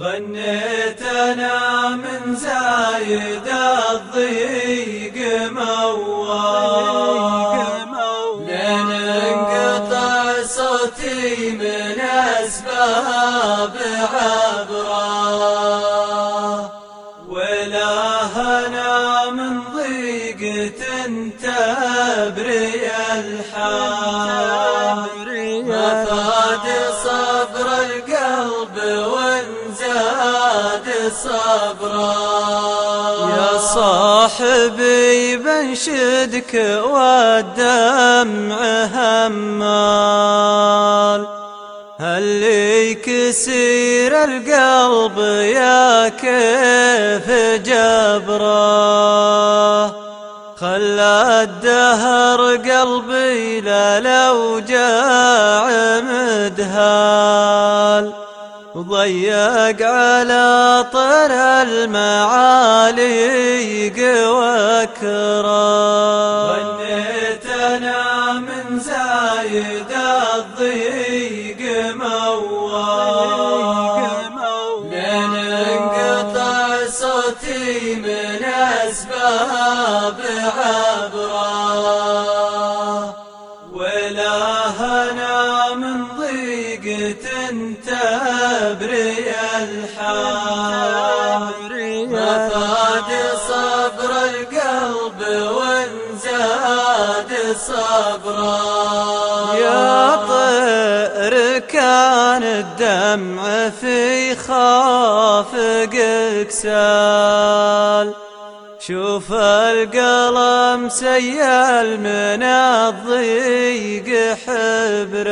غنيت أنا من زايد الضيق موال. لين انقطع صوتي من أسباب عبره ولا هنا من ضيقة تبري الحال. ما صبره يا صاحبي بنشدك والدمع همال. هل لي كسير القلب يا كيف جبره خلى الدهر قلبي للأوجاع مدهال. ضيق على طر المعاليق وكرة. غنيت أنا من زايد الضيق موال لين انقطع صوتي من أسباب عبرة. ولا هنا من ضيقة تبري الحال. ما فاد صبر القلب وانزاد صبره يا طير كان الدمع في خافقك سال شوف القلم سيال من الضيق حبره.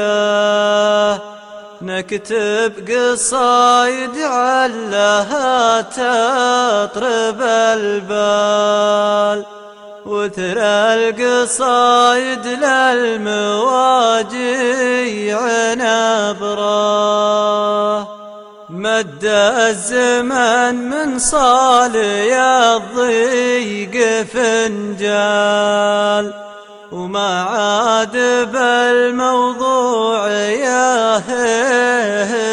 نكتب قصايد علها تطرب البال وثر القصايد للمواجيع نبرة. مد الزمن من صالي الضيق فنجال. وما عاد بالموضوع يا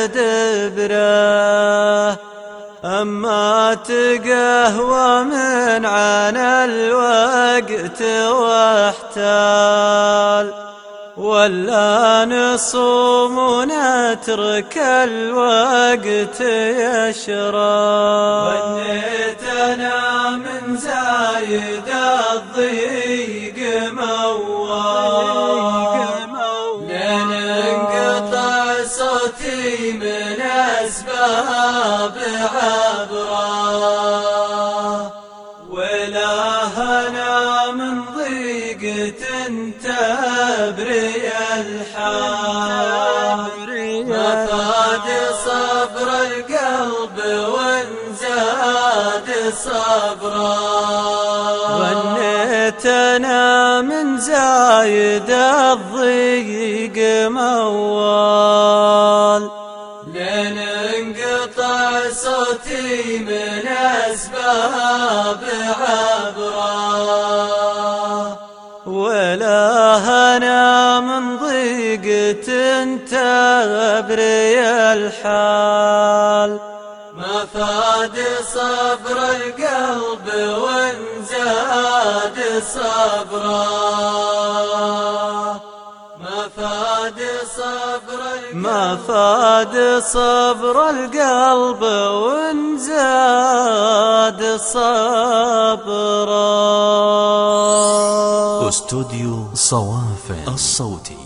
دبره أما تقهوى من عن الوقت واحتال ولا نصوم ونترك الوقت يشرب غنيت أنا من زايد الضيق. اسباب عبره ولا هنا من ضيقة تبري الحال ما فاد صبر القلب وانزاد صبره غنيت أنا من زايد الضيق موال صوتي من أسباب عبره ولا هنا من ضيقة تبري الحال. ما فاد صبر القلب وانزاد صبره. ما فاد صبر القلب. ما فاد صبر القلب وانزاد صبره. استوديو صوافن الصوتي.